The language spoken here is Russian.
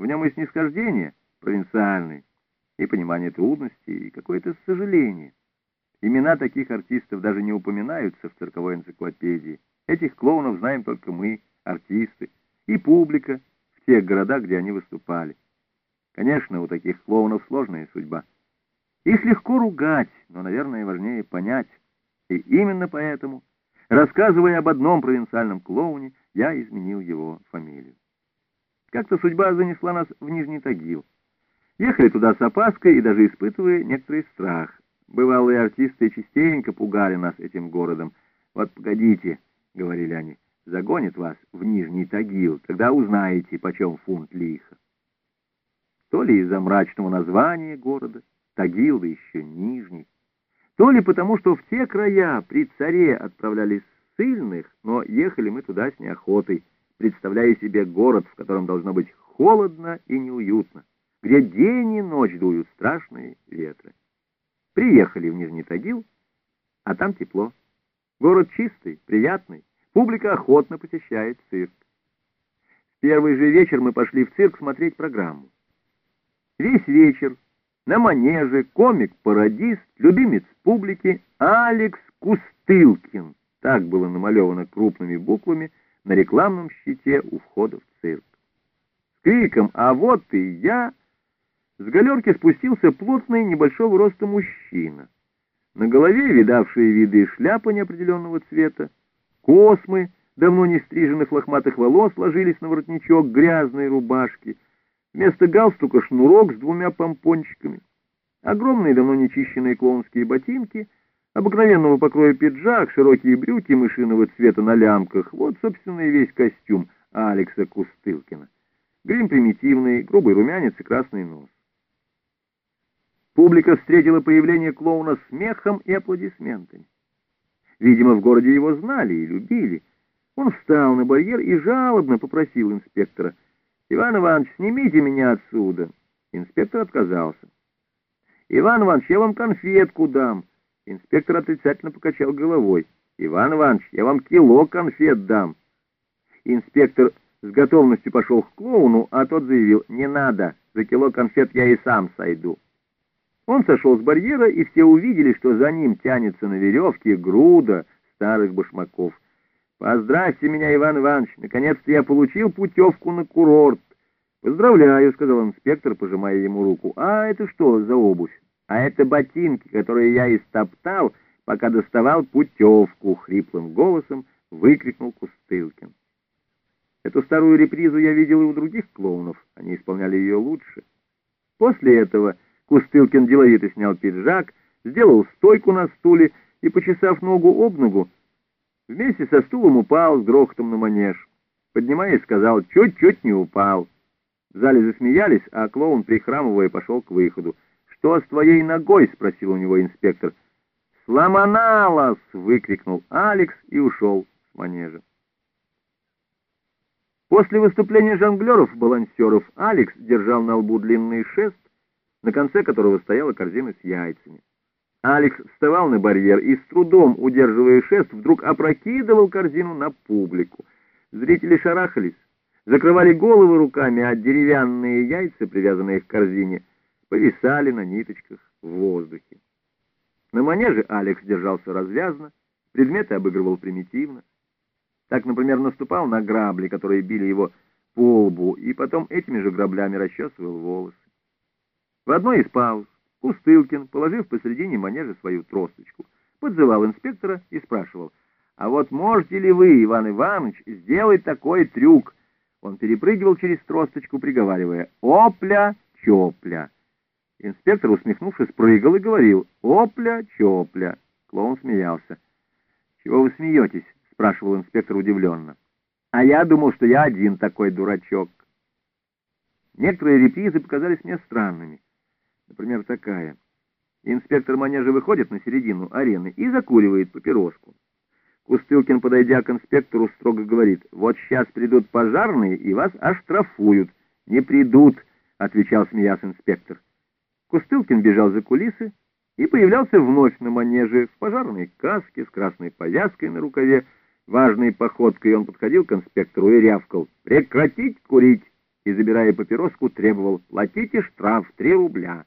В нем и снисхождение провинциальное, и понимание трудностей, и какое-то сожаление. Имена таких артистов даже не упоминаются в цирковой энциклопедии. Этих клоунов знаем только мы, артисты, и публика в тех городах, где они выступали. Конечно, у таких клоунов сложная судьба. Их легко ругать, но, наверное, важнее понять. И именно поэтому, рассказывая об одном провинциальном клоуне, я изменил его фамилию. Как-то судьба занесла нас в Нижний Тагил. Ехали туда с опаской и даже испытывая некоторый страх. Бывалые артисты частенько пугали нас этим городом. «Вот погодите», — говорили они, — «загонит вас в Нижний Тагил, тогда узнаете, почем фунт лиха». То ли из-за мрачного названия города, Тагил, да еще Нижний, то ли потому, что в те края при царе отправлялись сильных, но ехали мы туда с неохотой, представляя себе город, в котором должно быть холодно и неуютно, где день и ночь дуют страшные ветры. Приехали в Нижний Тагил, а там тепло. Город чистый, приятный, публика охотно посещает цирк. В первый же вечер мы пошли в цирк смотреть программу. Весь вечер на манеже комик-пародист, любимец публики Алекс Кустылкин. Так было намалевано крупными буквами на рекламном щите у входа в цирк. С криком «А вот и я!» с галерки спустился плотный небольшого роста мужчина. На голове видавшие виды шляпа неопределенного цвета, космы давно не стриженных лохматых волос ложились на воротничок грязной рубашки, вместо галстука шнурок с двумя помпончиками, огромные давно нечищенные клоунские ботинки — Обыкновенного покроя пиджак, широкие брюки мышиного цвета на лямках — вот, собственно, и весь костюм Алекса Кустылкина. Грим примитивный, грубый румянец и красный нос. Публика встретила появление клоуна смехом и аплодисментами. Видимо, в городе его знали и любили. Он встал на барьер и жалобно попросил инспектора. «Иван Иванович, снимите меня отсюда!» Инспектор отказался. «Иван Иванович, я вам конфетку дам!» Инспектор отрицательно покачал головой. «Иван Иванович, я вам кило конфет дам». Инспектор с готовностью пошел к клоуну, а тот заявил, «Не надо, за кило конфет я и сам сойду». Он сошел с барьера, и все увидели, что за ним тянется на веревке груда старых башмаков. «Поздравьте меня, Иван Иванович, наконец-то я получил путевку на курорт». «Поздравляю», — сказал инспектор, пожимая ему руку. «А это что за обувь?» А это ботинки, которые я истоптал, пока доставал путевку, — хриплым голосом выкрикнул Кустылкин. Эту старую репризу я видел и у других клоунов, они исполняли ее лучше. После этого Кустылкин деловито снял пиджак, сделал стойку на стуле и, почесав ногу об ногу, вместе со стулом упал с грохотом на манеж. Поднимаясь, сказал, чуть-чуть не упал. В зале засмеялись, а клоун, прихрамывая, пошел к выходу. «Что с твоей ногой?» — спросил у него инспектор. «Сломаналась!» — выкрикнул Алекс и ушел с манежа. После выступления жонглеров-балансеров Алекс держал на лбу длинный шест, на конце которого стояла корзина с яйцами. Алекс вставал на барьер и, с трудом удерживая шест, вдруг опрокидывал корзину на публику. Зрители шарахались, закрывали головы руками, а деревянные яйца, привязанные к корзине, повисали на ниточках в воздухе. На манеже Алекс держался развязно, предметы обыгрывал примитивно. Так, например, наступал на грабли, которые били его по лбу, и потом этими же граблями расчесывал волосы. В одной из пауз Кустылкин, положив посредине манежа свою тросточку, подзывал инспектора и спрашивал, «А вот можете ли вы, Иван Иванович, сделать такой трюк?» Он перепрыгивал через тросточку, приговаривая, «Опля-чопля». Инспектор, усмехнувшись, прыгал и говорил «Опля-чопля». Клоун смеялся. «Чего вы смеетесь?» — спрашивал инспектор удивленно. «А я думал, что я один такой дурачок». Некоторые репризы показались мне странными. Например, такая. Инспектор манежа выходит на середину арены и закуривает папироску. Кустылкин, подойдя к инспектору, строго говорит, «Вот сейчас придут пожарные и вас оштрафуют». «Не придут», — отвечал смеясь инспектор. Кустылкин бежал за кулисы и появлялся вновь на манеже в пожарной каске с красной повязкой на рукаве. Важной походкой он подходил к инспектору и рявкал «Прекратить курить!» и, забирая папироску, требовал «Платите штраф три рубля».